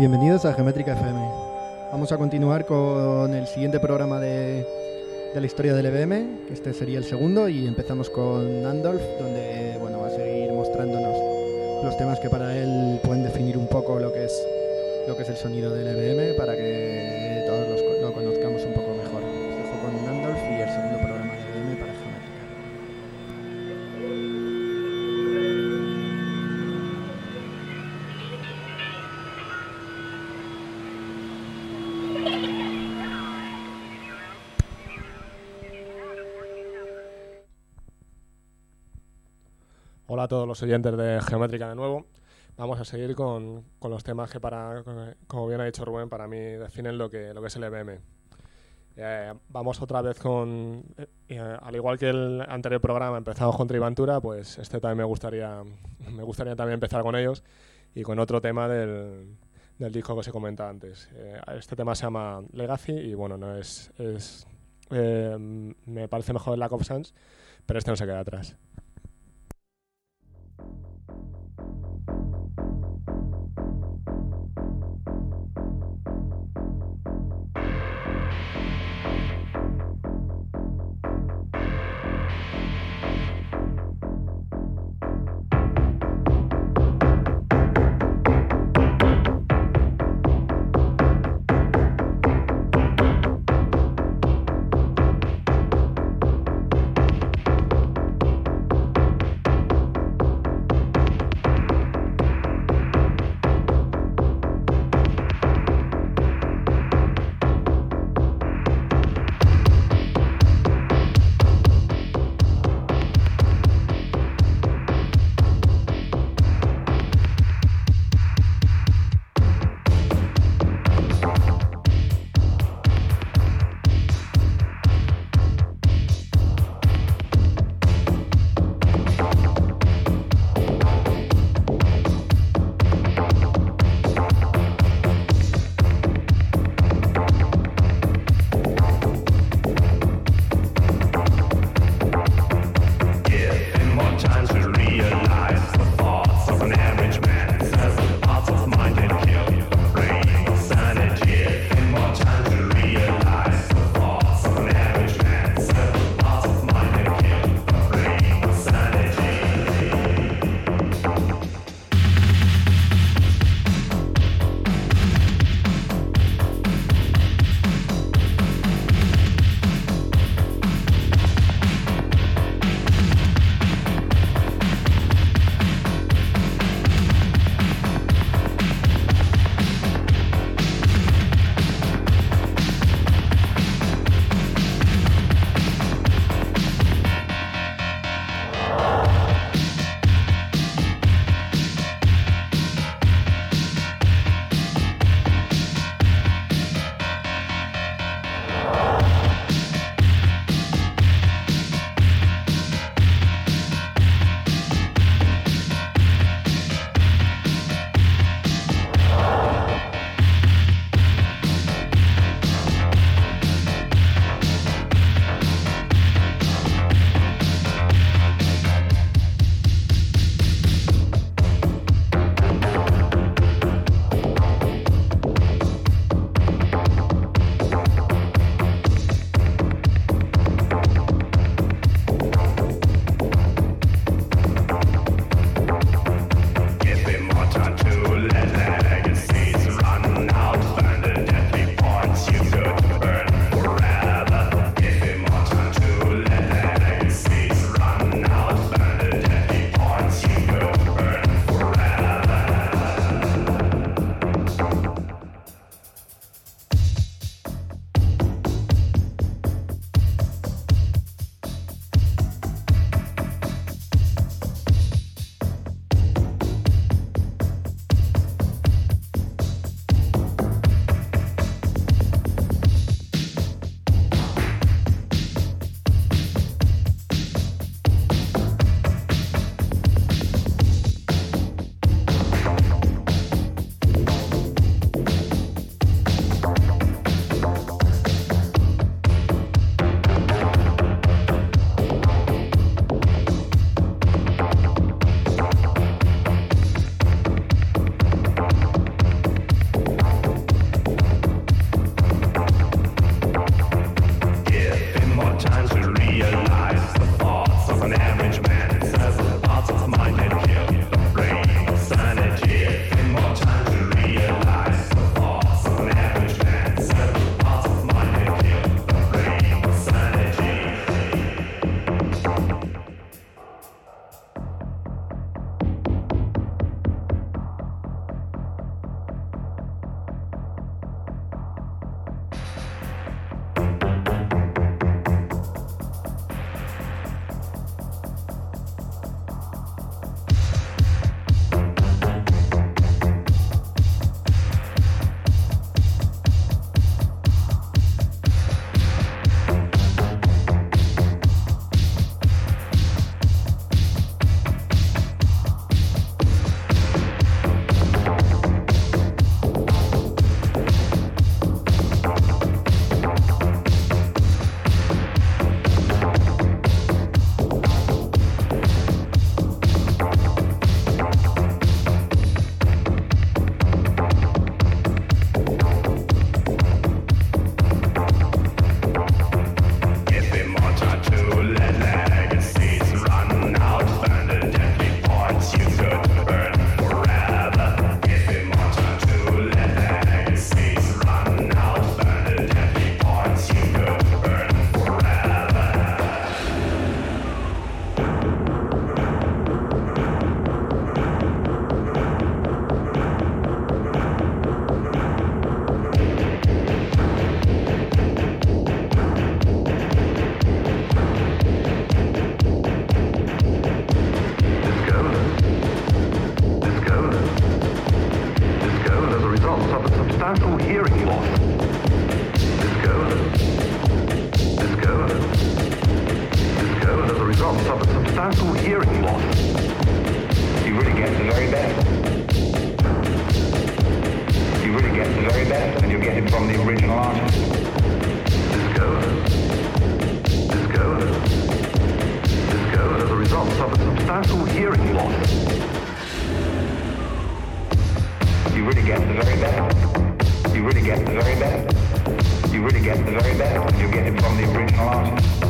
Bienvenidos a Geométrica FM. Vamos a continuar con el siguiente programa de, la historia del EBM, que este sería el segundo, y empezamos con Andolf, donde bueno, va a seguir mostrándonos los temas que para él pueden definir un poco lo que es, lo que es el sonido del EBM para que todos los oyentes de Geométrica de nuevo. Vamos a seguir con, con los temas que, para, como bien ha dicho Rubén, para mí definen lo que, lo que es el EBM. Eh, vamos otra vez con, eh, eh, al igual que el anterior programa empezamos con Triventura, pues este también me gustaría, me gustaría también empezar con ellos y con otro tema del, del disco que os he comentado antes. Eh, este tema se llama Legacy y bueno, no es, es eh, me parece mejor el Lack of Sans, pero este no se queda atrás. A of a substantial hearing loss. You really get the very best. You really get the very best, and you get it from the original artist. Disco. Disco. Disco as a result of a substantial hearing loss. You really get the very best. You really get the very best. You really get the very best, and you get it from the original artist.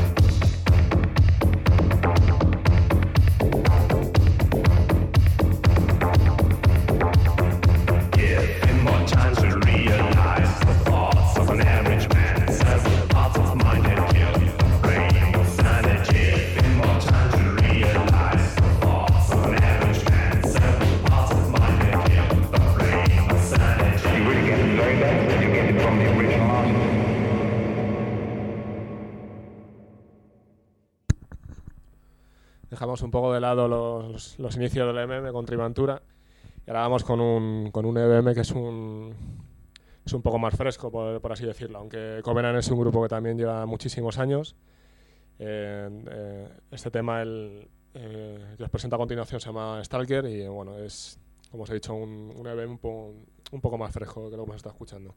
un poco de lado los, los inicios del MM con Triventura y ahora vamos con un, con un EBM que es un, es un poco más fresco, por, por así decirlo, aunque Covenant es un grupo que también lleva muchísimos años. Eh, eh, este tema el, eh, que os presento a continuación se llama Stalker y bueno, es, como os he dicho, un, un EBM un, un poco más fresco que lo que hemos estado escuchando.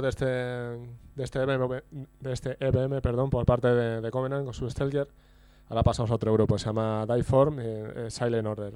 De este, de este EBM, de este EBM perdón, por parte de, de Covenant con su Stelger, ahora pasamos a otro grupo, se llama Dieform, eh, eh, Silent Order.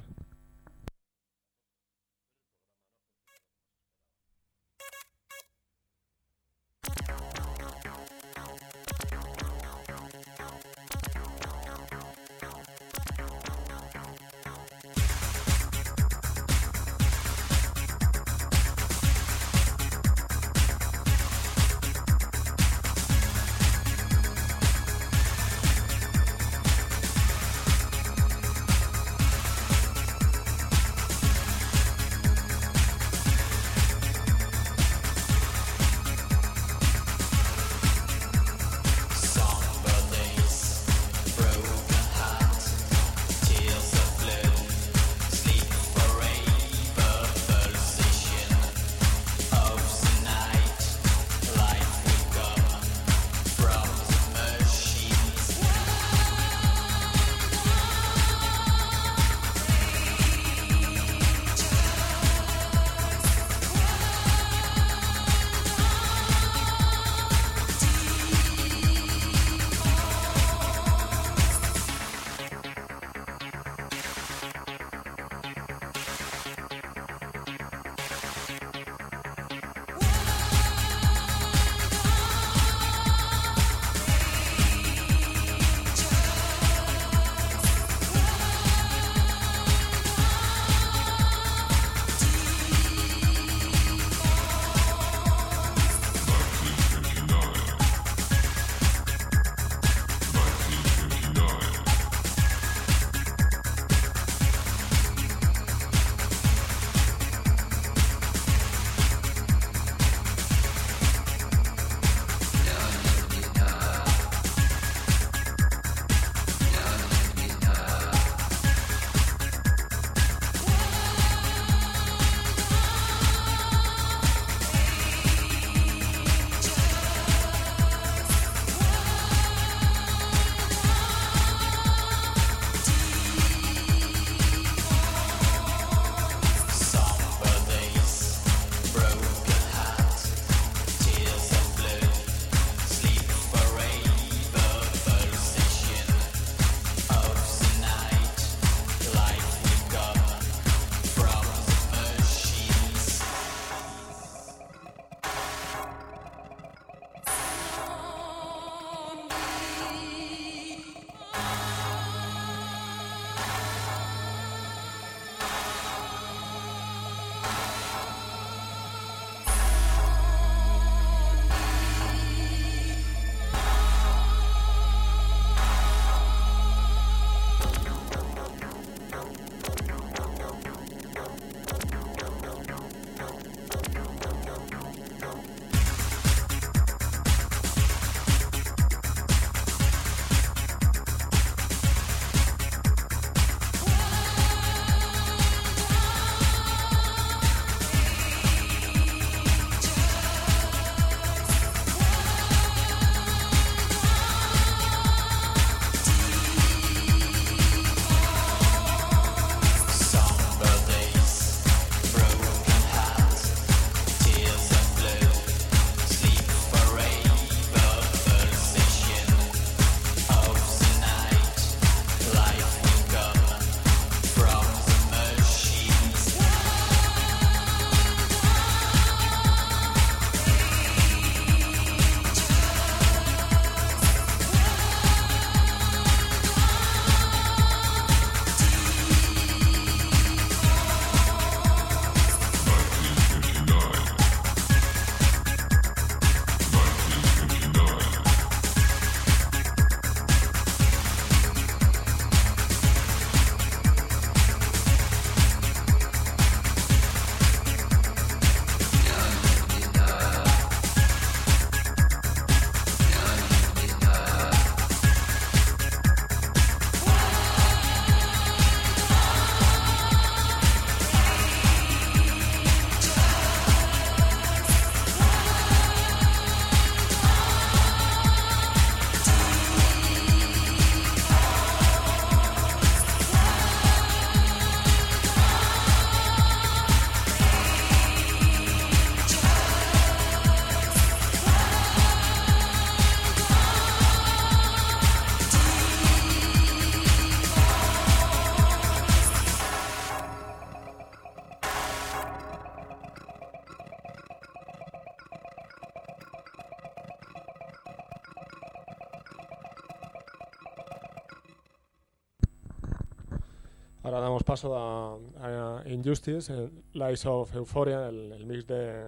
caso a, Injustice, eh, Lies of Euphoria, el, mix de,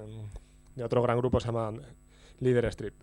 de, otro gran grupo se llama Leader Street.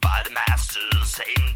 by the masters, saying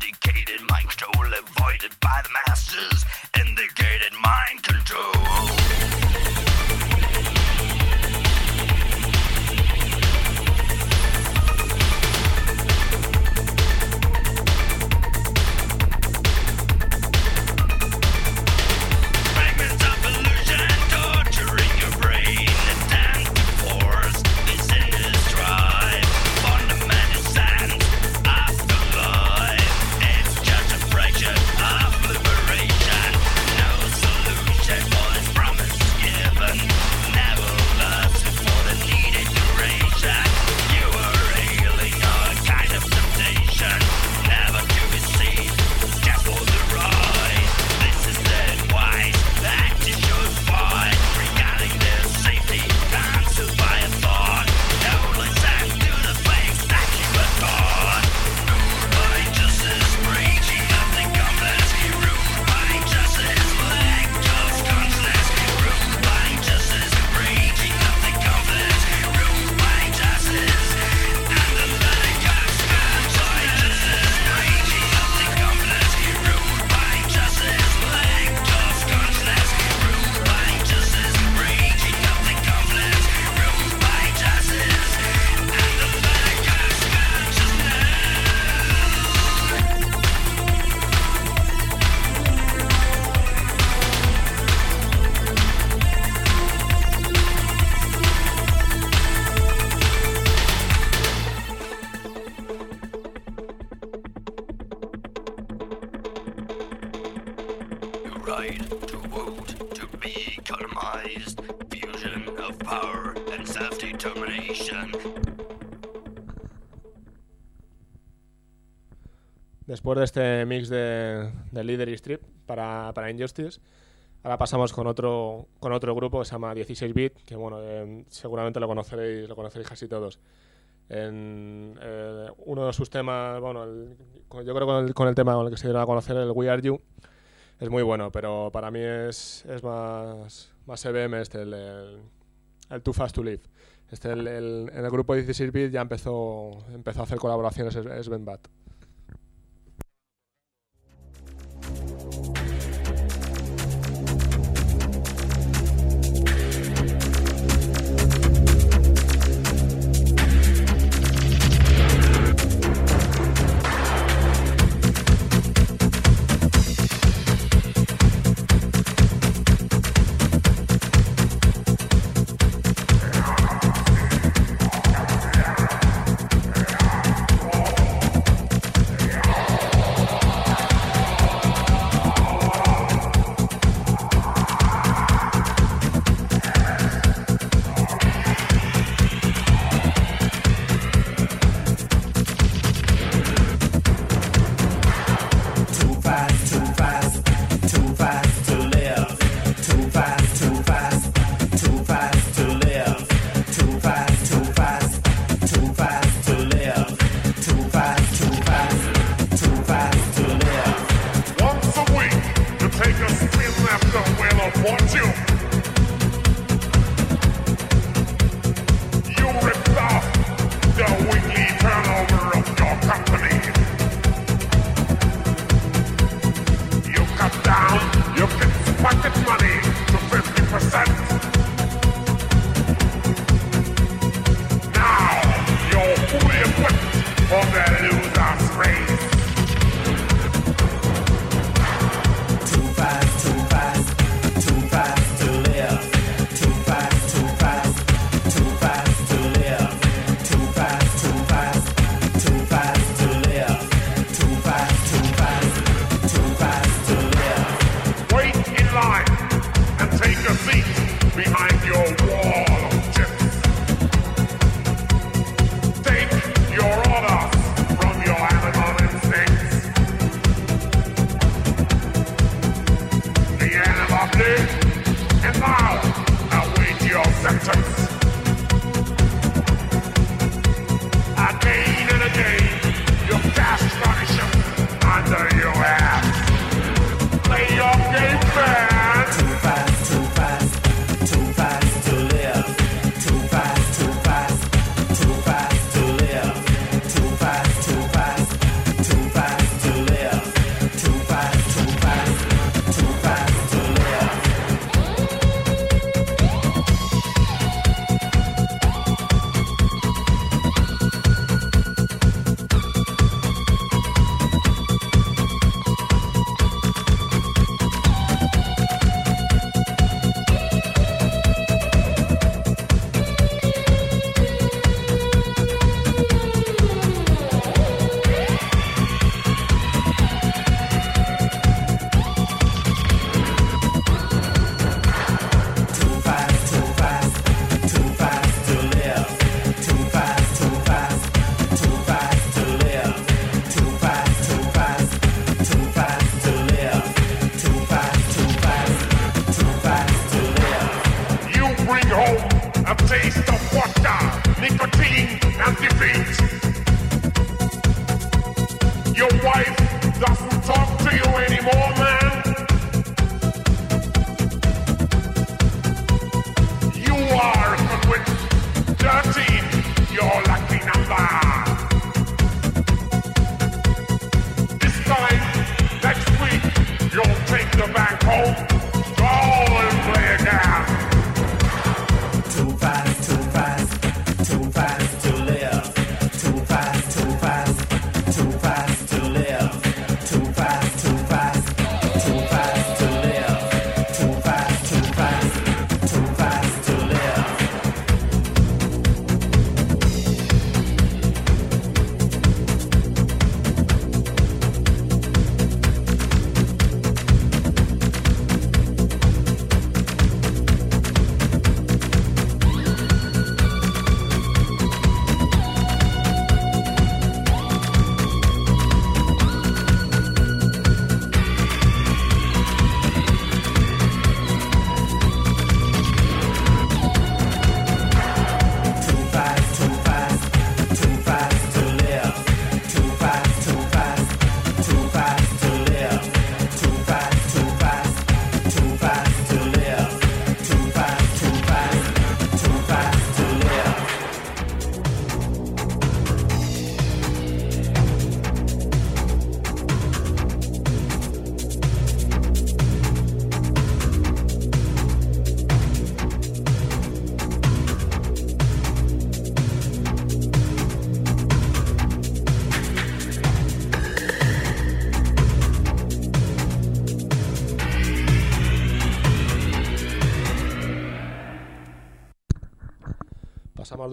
to vote to be colonized. Fusion of power and self determination. Después de este mix de, de Leader y Strip para, para Injustice, ahora pasamos con otro, con otro grupo que se llama 16-Bit, que bueno, eh, seguramente lo conoceréis, lo conoceréis casi todos en eh, uno de sus temas, bueno, el, yo creo con el, con el tema con el que se dieron a conocer, el We Are You, es muy bueno, pero para mí es, es más, más EBM este, el, el, Too Fast to Live. Este, el, el, en el grupo 16-bit ya empezó, empezó a hacer colaboraciones, es, es Ben Bat. want two.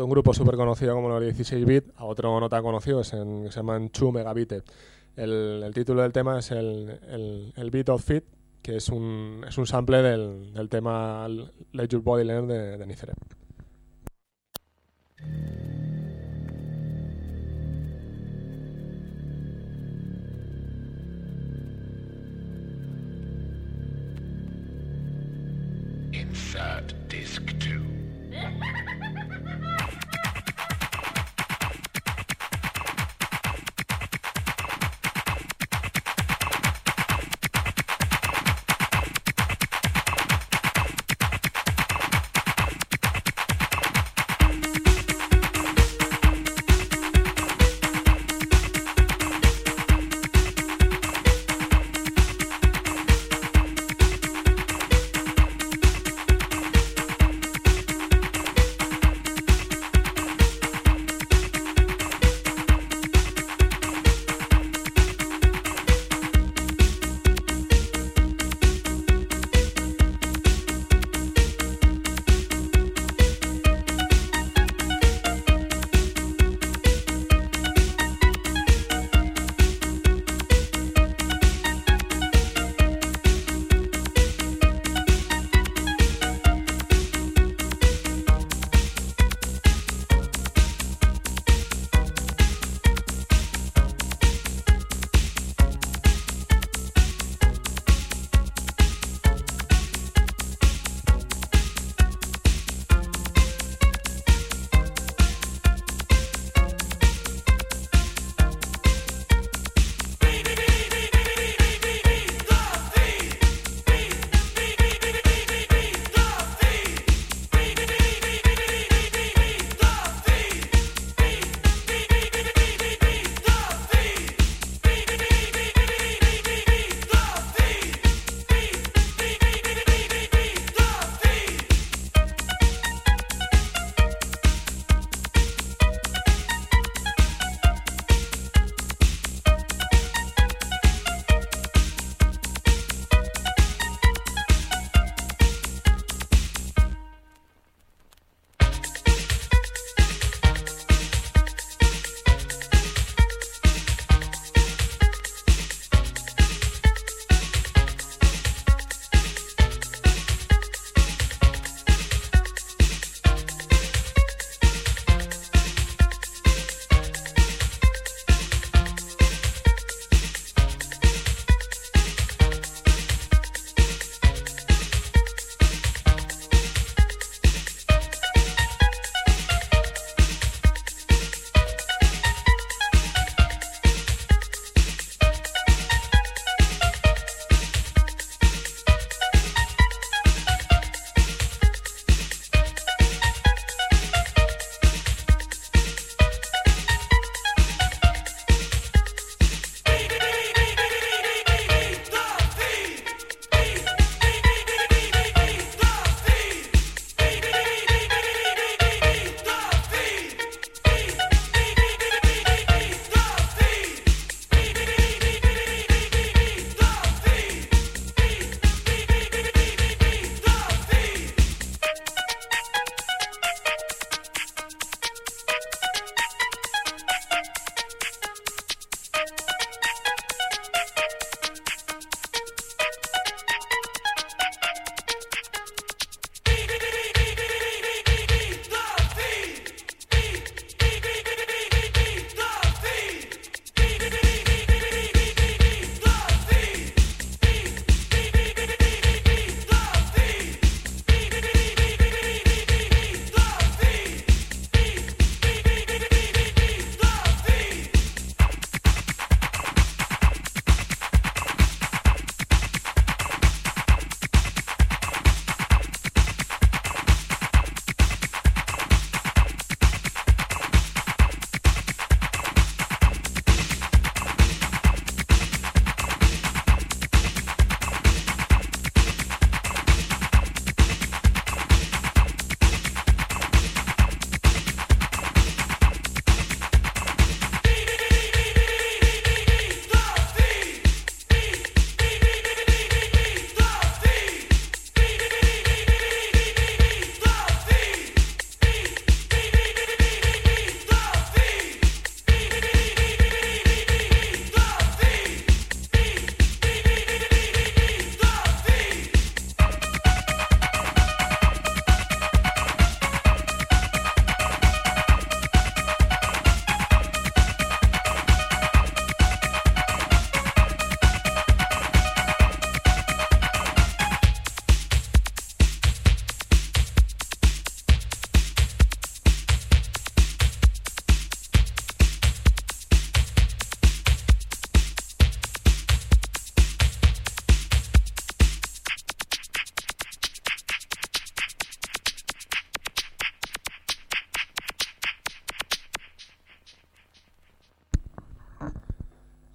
Un grupo súper conocido como los 16 bit a otro no tan conocido, es en- que se llama 2 megabit. El, título del tema es el, el, Beat of Fit, que es un, es un sample del, tema Let Your Body Learn de, de Niceret. Insert disc 2.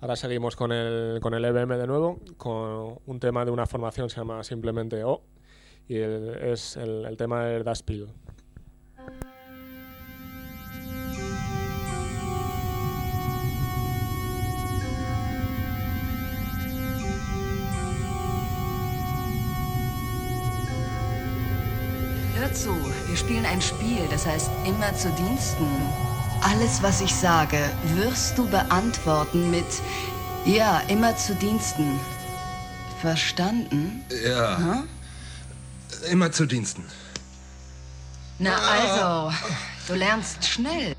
Ahora seguimos con el, con el EBM de nuevo, con un tema de una formación que se llama simplemente O, y es el, tema de Das Spiel. Hör zu, wir spielen ein Spiel, das heißt immer zu Diensten. Alles, was ich sage, wirst du beantworten mit Ja, immer zu Diensten. Verstanden? Ja. Immer zu Diensten. Na also, du lernst schnell.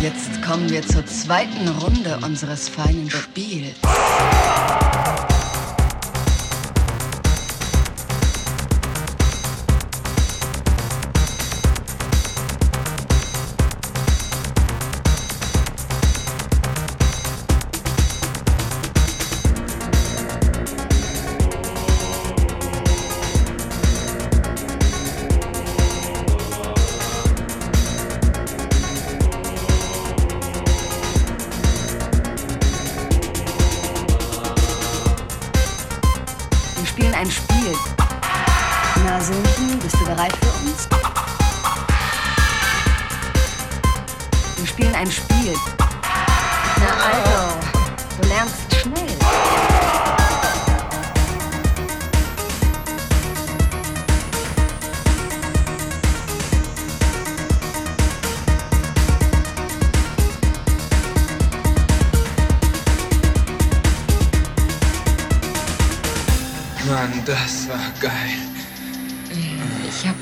Jetzt kommen wir zur zweiten Runde unseres feinen Spiels.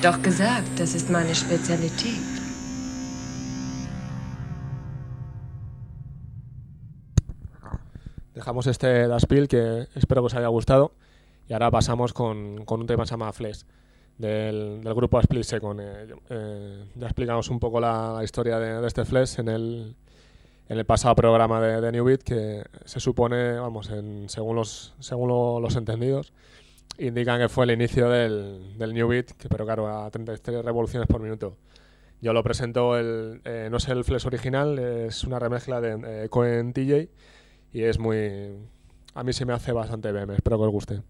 Doch gesagt, das ist meine Spezialität. Dejamos este Das Pill que espero que os haya gustado. Y ahora pasamos con, con un tema que se llama Flesh, del, del grupo Split Second. Eh, eh, ya explicamos un poco la, la historia de, de este Flesh en el, en el pasado programa de, de New Beat, que se supone, vamos, en, según, los, según lo- los entendidos, indican que fue el inicio del, del New Beat, que, pero claro, a 33 revoluciones por minuto. Yo lo presento, el, eh, no es el Flesh original, es una remezcla de eh, Cohen TJ y es muy... A mí se me hace bastante BM, espero que os guste.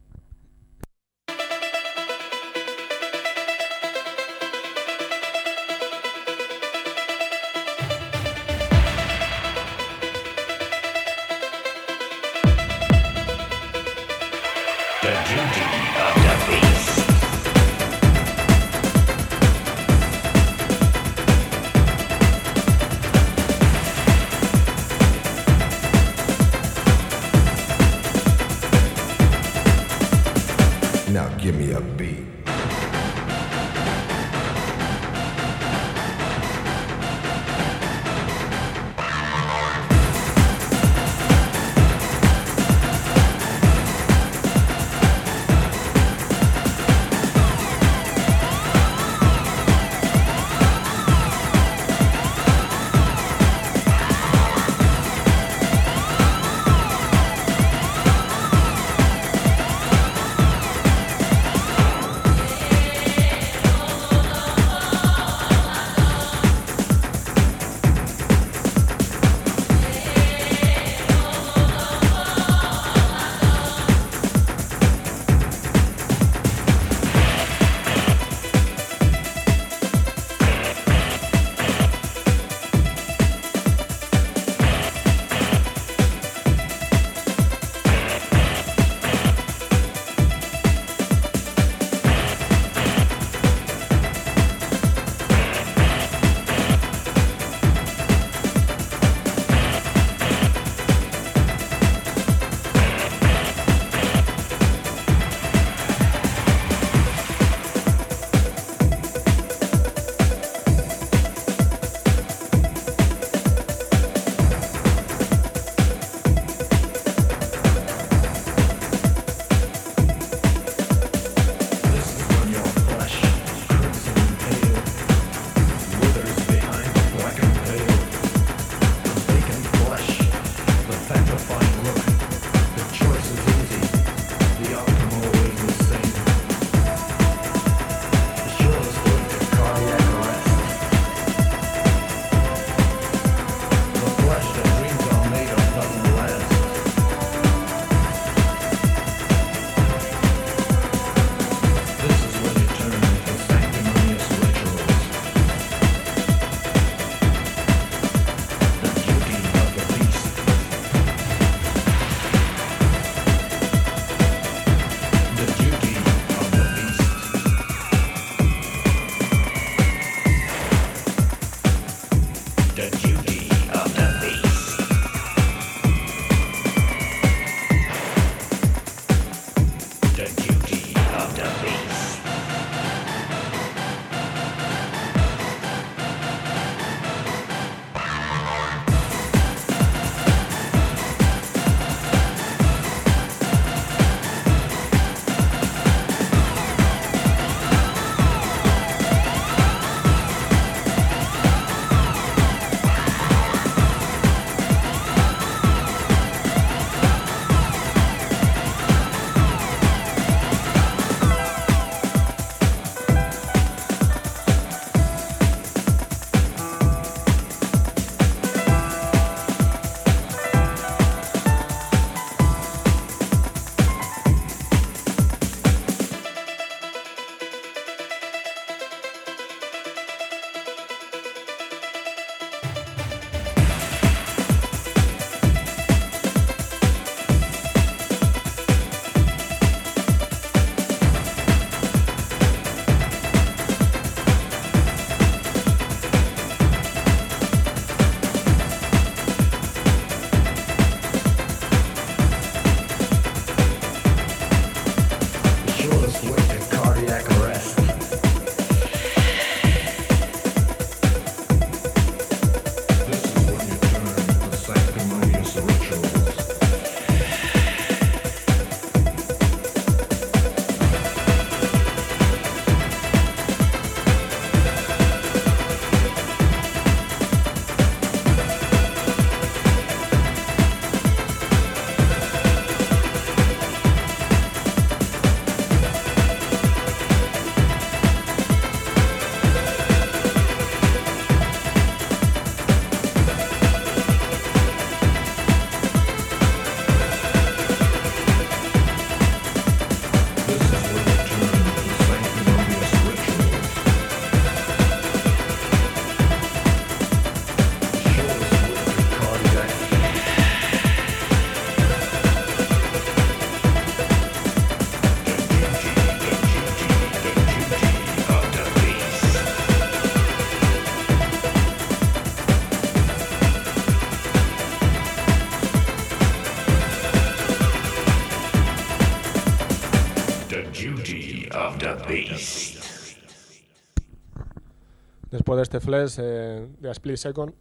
Después de este flash eh, de Split Second,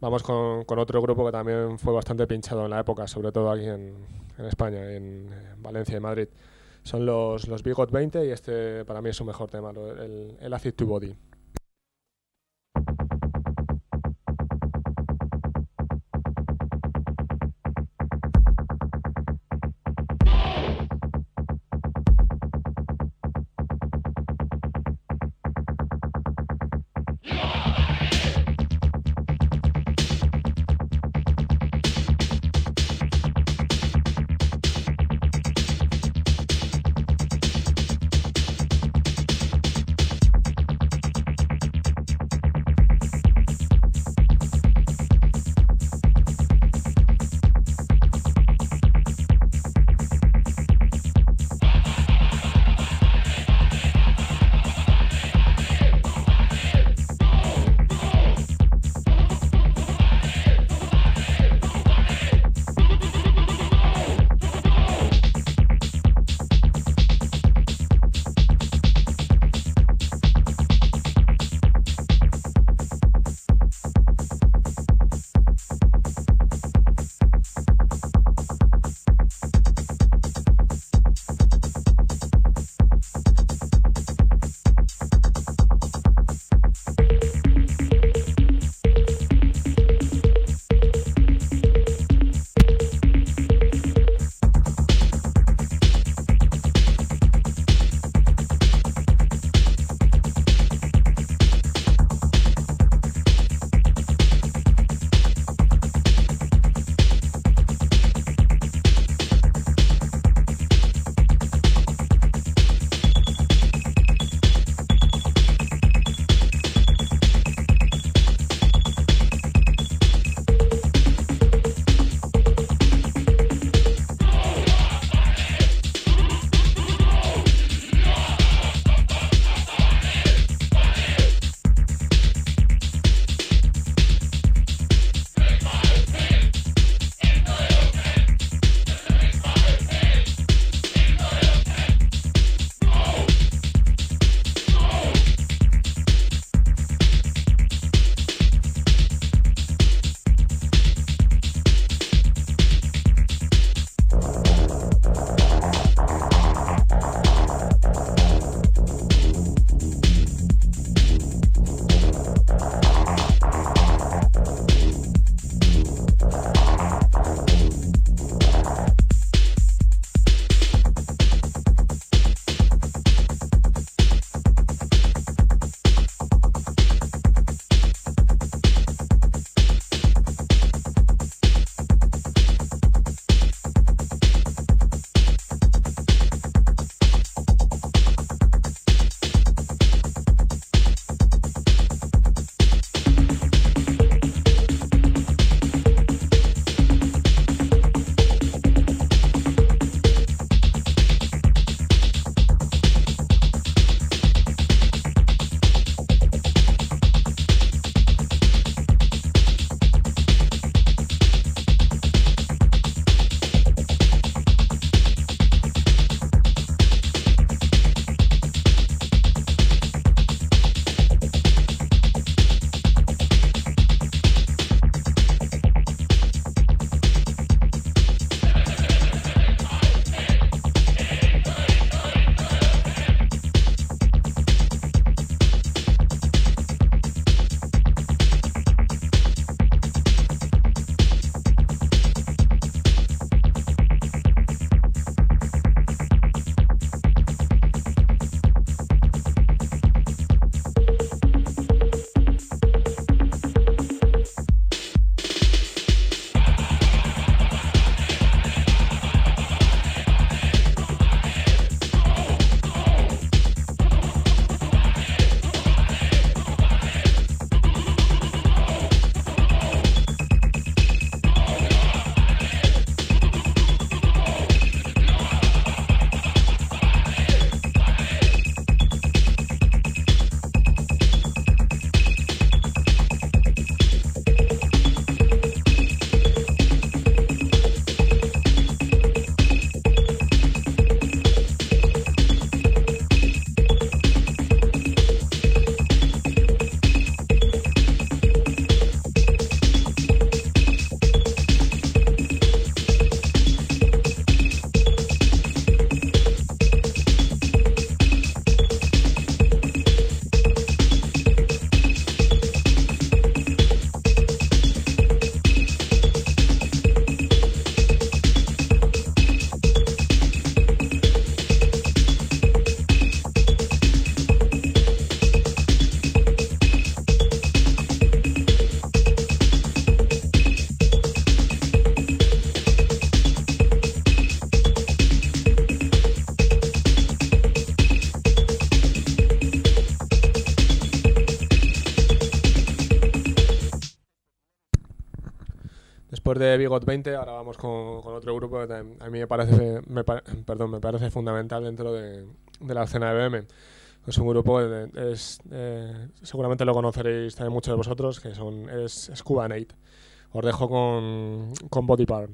vamos con, con otro grupo que también fue bastante pinchado en la época, sobre todo aquí en, en España, en, Valencia y Madrid. Son los, los Bigot 20 y este para mí es su mejor tema, el Acid to Body. De Bigot 20, ahora vamos con, con otro grupo que a mí me parece, me, perdón, me parece fundamental dentro de, de la escena de BM. Es un grupo, de- es, eh, seguramente lo conoceréis también muchos de vosotros, que son, es Scuba Nate. Os dejo con, con Body Part.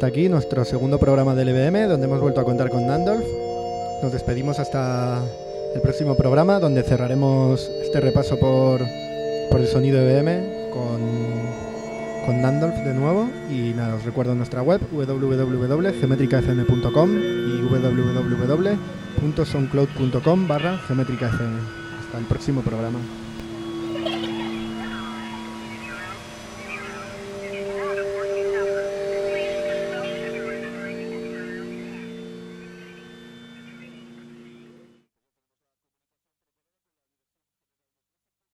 Hasta aquí nuestro segundo programa del EBM, donde hemos vuelto a contar con Nandolf. Nos despedimos hasta el próximo programa, donde cerraremos este repaso por, por el sonido EBM con, con Nandolf de nuevo. Y nada, os recuerdo nuestra web www.gemetricafm.com y www.soundcloud.com barra gemetricafm. Hasta el próximo programa.